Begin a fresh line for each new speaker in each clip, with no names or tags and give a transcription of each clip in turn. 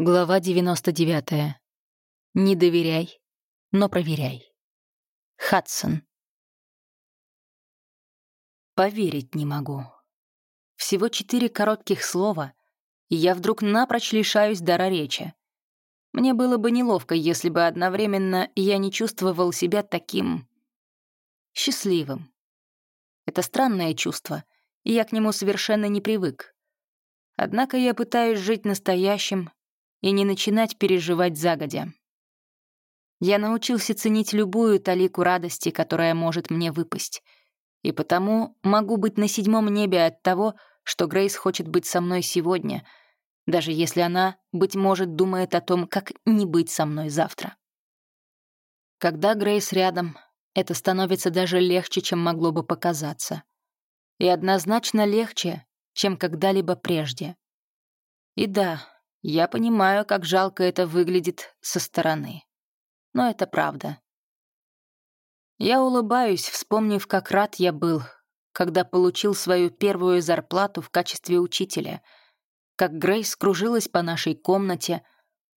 Глава 99. Не доверяй, но проверяй. Хадсон. Поверить не могу. Всего четыре коротких слова, и я вдруг напрочь лишаюсь дара речи. Мне было бы неловко, если бы одновременно я не чувствовал себя таким... счастливым. Это странное чувство, и я к нему совершенно не привык. Однако я пытаюсь жить настоящим, и не начинать переживать загодя. Я научился ценить любую талику радости, которая может мне выпасть, и потому могу быть на седьмом небе от того, что Грейс хочет быть со мной сегодня, даже если она, быть может, думает о том, как не быть со мной завтра. Когда Грейс рядом, это становится даже легче, чем могло бы показаться. И однозначно легче, чем когда-либо прежде. И да, я понимаю, как жалко это выглядит со стороны. Но это правда. Я улыбаюсь, вспомнив, как рад я был, когда получил свою первую зарплату в качестве учителя, как Грейс кружилась по нашей комнате,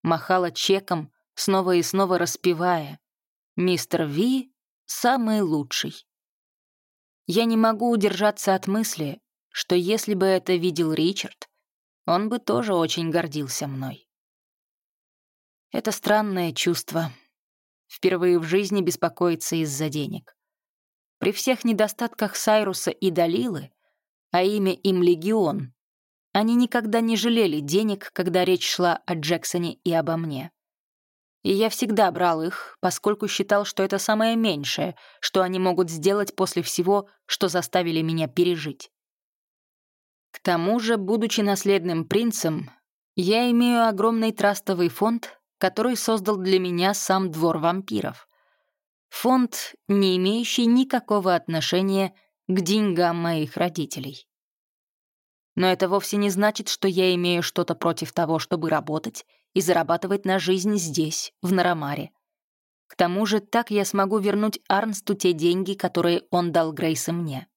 махала чеком, снова и снова распевая «Мистер Ви самый лучший». Я не могу удержаться от мысли, что если бы это видел Ричард, он бы тоже очень гордился мной. Это странное чувство. Впервые в жизни беспокоиться из-за денег. При всех недостатках Сайруса и Далилы, а имя им Легион, они никогда не жалели денег, когда речь шла о Джексоне и обо мне. И я всегда брал их, поскольку считал, что это самое меньшее, что они могут сделать после всего, что заставили меня пережить. Тому же, будучи наследным принцем, я имею огромный трастовый фонд, который создал для меня сам двор вампиров. Фонд, не имеющий никакого отношения к деньгам моих родителей. Но это вовсе не значит, что я имею что-то против того, чтобы работать и зарабатывать на жизнь здесь, в Нарамаре. К тому же так я смогу вернуть Арнсту те деньги, которые он дал Грейс и мне.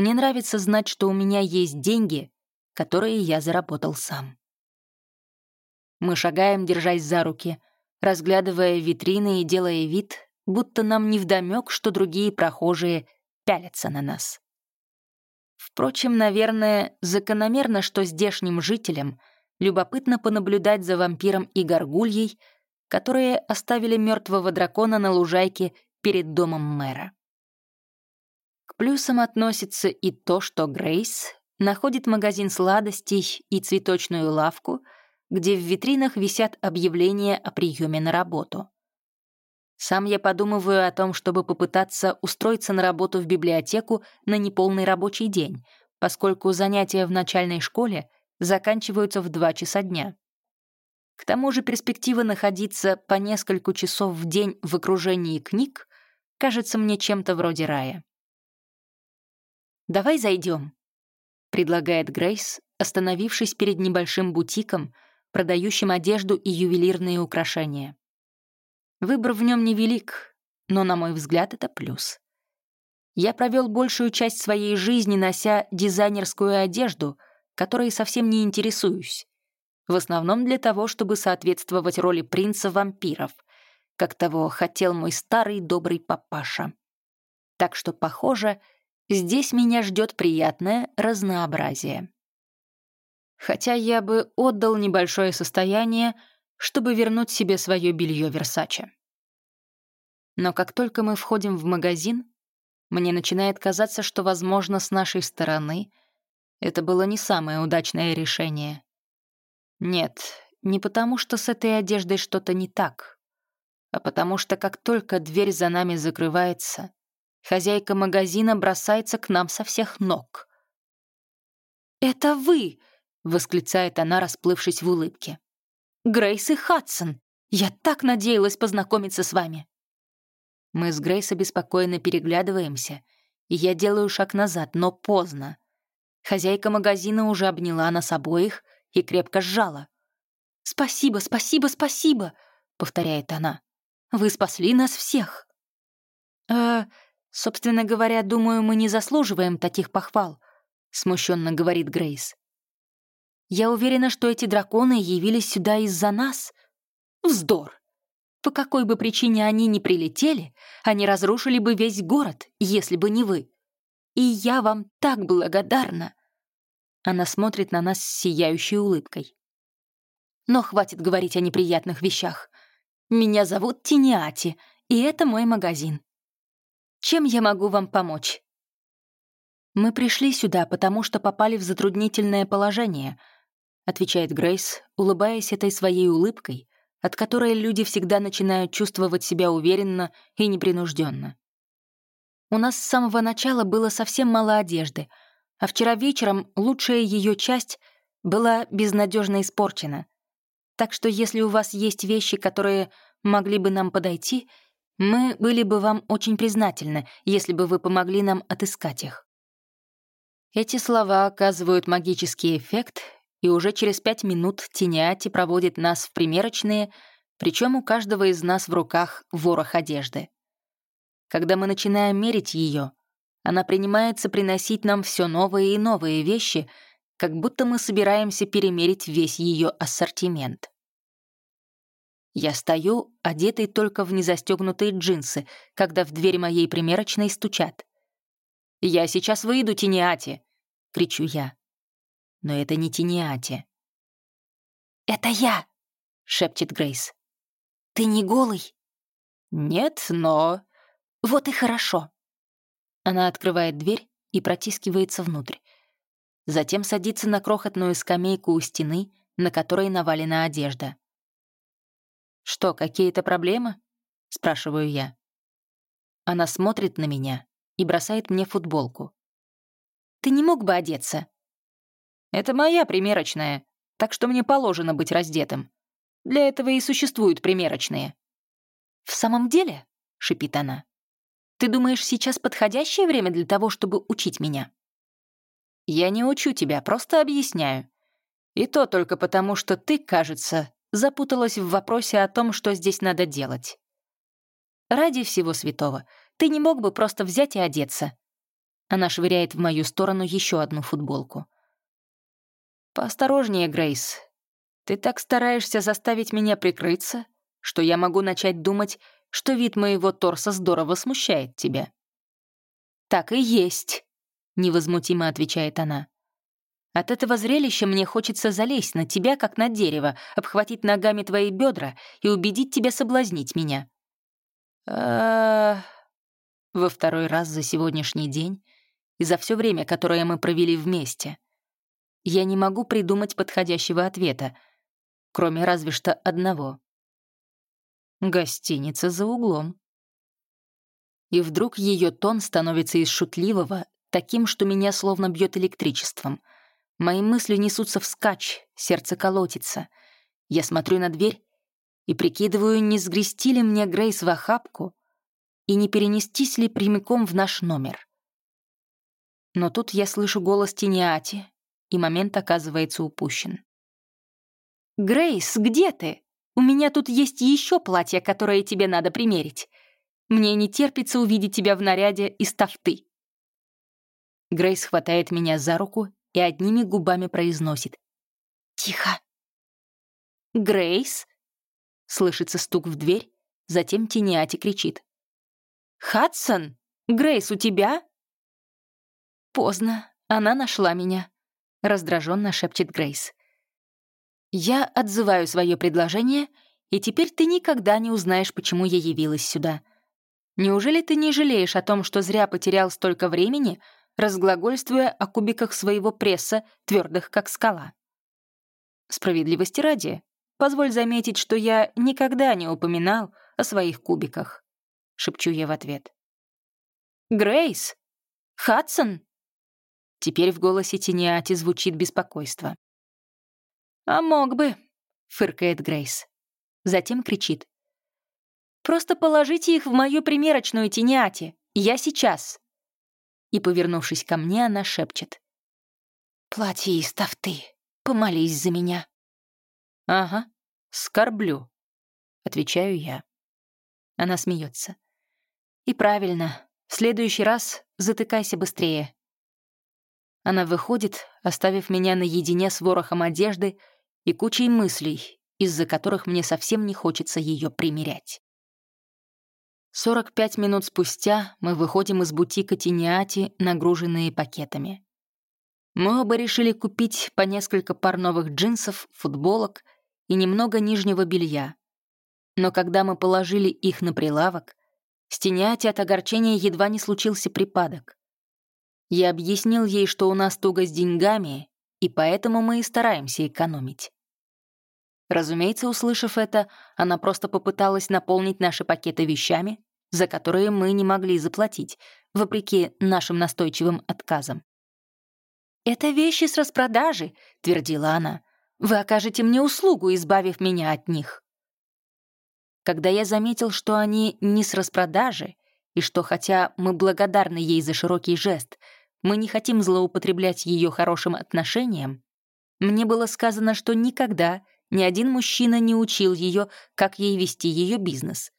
Мне нравится знать, что у меня есть деньги, которые я заработал сам. Мы шагаем, держась за руки, разглядывая витрины и делая вид, будто нам невдомёк, что другие прохожие пялятся на нас. Впрочем, наверное, закономерно, что здешним жителям любопытно понаблюдать за вампиром и горгульей, которые оставили мертвого дракона на лужайке перед домом мэра. Плюсом относится и то, что Грейс находит магазин сладостей и цветочную лавку, где в витринах висят объявления о приеме на работу. Сам я подумываю о том, чтобы попытаться устроиться на работу в библиотеку на неполный рабочий день, поскольку занятия в начальной школе заканчиваются в 2 часа дня. К тому же перспектива находиться по несколько часов в день в окружении книг кажется мне чем-то вроде рая. «Давай зайдем», — предлагает Грейс, остановившись перед небольшим бутиком, продающим одежду и ювелирные украшения. Выбор в нем невелик, но, на мой взгляд, это плюс. Я провел большую часть своей жизни, нося дизайнерскую одежду, которой совсем не интересуюсь. В основном для того, чтобы соответствовать роли принца вампиров, как того хотел мой старый добрый папаша. Так что, похоже, Здесь меня ждет приятное разнообразие. Хотя я бы отдал небольшое состояние, чтобы вернуть себе свое белье Версаче. Но как только мы входим в магазин, мне начинает казаться, что, возможно, с нашей стороны это было не самое удачное решение. Нет, не потому, что с этой одеждой что-то не так, а потому что как только дверь за нами закрывается, Хозяйка магазина бросается к нам со всех ног. «Это вы!» — восклицает она, расплывшись в улыбке. «Грейс и Хадсон! Я так надеялась познакомиться с вами!» Мы с Грейс обеспокоенно переглядываемся, и я делаю шаг назад, но поздно. Хозяйка магазина уже обняла нас обоих и крепко сжала. «Спасибо, спасибо, спасибо!» — повторяет она. «Вы спасли нас всех!» «Э, «Собственно говоря, думаю, мы не заслуживаем таких похвал», — смущенно говорит Грейс. Я уверена, что эти драконы явились сюда из-за нас. Вздор! По какой бы причине они ни прилетели, они разрушили бы весь город, если бы не вы. И я вам так благодарна!» Она смотрит на нас с сияющей улыбкой. «Но хватит говорить о неприятных вещах. Меня зовут Тиниати, и это мой магазин. Чем я могу вам помочь?» «Мы пришли сюда, потому что попали в затруднительное положение», отвечает Грейс, улыбаясь этой своей улыбкой, от которой люди всегда начинают чувствовать себя уверенно и непринужденно. У нас с самого начала было совсем мало одежды, а вчера вечером лучшая ее часть была безнадежно испорчена. Так что если у вас есть вещи, которые могли бы нам подойти, мы были бы вам очень признательны, если бы вы помогли нам отыскать их. Эти слова оказывают магический эффект, и уже через пять минут Тиниати проводит нас в примерочные, причем у каждого из нас в руках ворох одежды. Когда мы начинаем мерить ее, она принимается приносить нам все новые и новые вещи, как будто мы собираемся перемерить весь ее ассортимент. Я стою, одетый только в незастегнутые джинсы, когда в дверь моей примерочной стучат. «Я сейчас выйду, Тиниати!» — кричу я. Но это не Тиниати. «Это я!» — шепчет Грейс. «Ты не голый?» «Нет, но...» «Вот и хорошо». Она открывает дверь и протискивается внутрь. Затем садится на крохотную скамейку у стены, на которой навалена одежда. «Что, какие-то проблемы?» — спрашиваю я. Она смотрит на меня и бросает мне футболку. «Ты не мог бы одеться?» «Это моя примерочная, так что мне положено быть раздетым. Для этого и существуют примерочные». «В самом деле?» — шипит она. «Ты думаешь, сейчас подходящее время для того, чтобы учить меня?» «Я не учу тебя, просто объясняю. И то только потому, что ты, кажется, запуталась в вопросе о том, что здесь надо делать. Ради всего святого, ты не мог бы просто взять и одеться?» Она швыряет в мою сторону еще одну футболку. «Поосторожнее, Грейс. Ты так стараешься заставить меня прикрыться, что я могу начать думать, что вид моего торса здорово смущает тебя». «Так и есть», — невозмутимо отвечает она. «От этого зрелища мне хочется залезть на тебя, как на дерево, обхватить ногами твои бедра и убедить тебя соблазнить меня». Во второй раз за сегодняшний день и за все время, которое мы провели вместе. Я не могу придумать подходящего ответа, кроме разве что одного. Гостиница за углом. И вдруг ее тон становится из шутливого, таким, что меня словно бьет электричеством. Мои мысли несутся вскачь, сердце колотится. Я смотрю на дверь и прикидываю, не сгрести ли мне Грейс в охапку и не перенестись ли прямиком в наш номер. Но тут я слышу голос Тиниати, и момент оказывается упущен. «Грейс, где ты? У меня тут есть еще платье, которое тебе надо примерить. Мне не терпится увидеть тебя в наряде из тафты». Грейс хватает меня за руку и одними губами произносит. «Тихо». «Грейс?» Слышится стук в дверь, затем Тиниати кричит. «Хадсон? Грейс, у тебя?» Поздно, она нашла меня. Раздраженно шепчет Грейс. Я отзываю свое предложение, и теперь ты никогда не узнаешь, почему я явилась сюда. Неужели ты не жалеешь о том, что зря потерял столько времени, разглагольствуя о кубиках своего пресса, твердых как скала? Справедливости ради, позволь заметить, что я никогда не упоминал о своих кубиках. Шепчу я в ответ. «Грейс! Хадсон!» Теперь в голосе Тиниати звучит беспокойство. «А мог бы», — фыркает Грейс. Затем кричит. «Просто положите их в мою примерочную, Тиниати. Я сейчас». И, повернувшись ко мне, она шепчет. «Платье из тафты. Помолись за меня». «Ага, скорблю», — отвечаю я. Она смеется. «И правильно. В следующий раз затыкайся быстрее. Она выходит, оставив меня наедине с ворохом одежды и кучей мыслей, из-за которых мне совсем не хочется ее примерять. 45 минут спустя мы выходим из бутика Тиниати, нагруженные пакетами. Мы оба решили купить по несколько пар новых джинсов, футболок и немного нижнего белья. Но когда мы положили их на прилавок, с Тиниати от огорчения едва не случился припадок. Я объяснил ей, что у нас туго с деньгами, и поэтому мы и стараемся экономить. Разумеется, услышав это, она просто попыталась наполнить наши пакеты вещами, за которые мы не могли заплатить, вопреки нашим настойчивым отказам. «Это вещи с распродажи», — твердила она. «Вы окажете мне услугу, избавив меня от них». Когда я заметил, что они не с распродажи, и что, хотя мы благодарны ей за широкий жест, мы не хотим злоупотреблять ее хорошим отношением, мне было сказано, что никогда ни один мужчина не учил ее, как ей вести ее бизнес.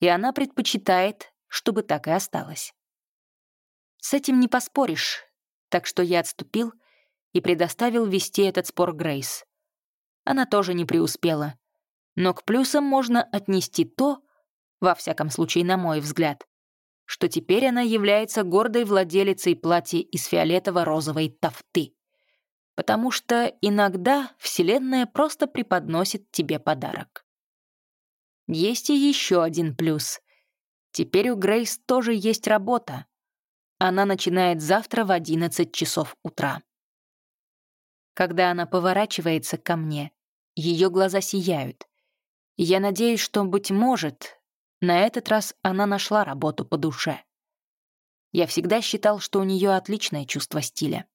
И она предпочитает, чтобы так и осталось. С этим не поспоришь, так что я отступил и предоставил вести этот спор Грейс. Она тоже не преуспела. Но к плюсам можно отнести то, во всяком случае, на мой взгляд, что теперь она является гордой владелицей платья из фиолетово-розовой тафты потому что иногда Вселенная просто преподносит тебе подарок. Есть и еще один плюс. Теперь у Грейс тоже есть работа. Она начинает завтра в 11 часов утра. Когда она поворачивается ко мне, ее глаза сияют. Я надеюсь, что, быть может, на этот раз она нашла работу по душе. Я всегда считал, что у нее отличное чувство стиля.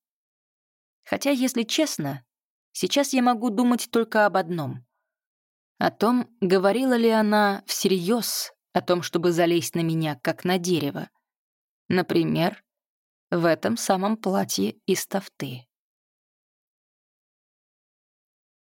Хотя, если честно, сейчас я могу думать только об одном. О том, говорила ли она всерьез о том, чтобы залезть на меня, как на дерево. Например, в этом самом платье из тафты.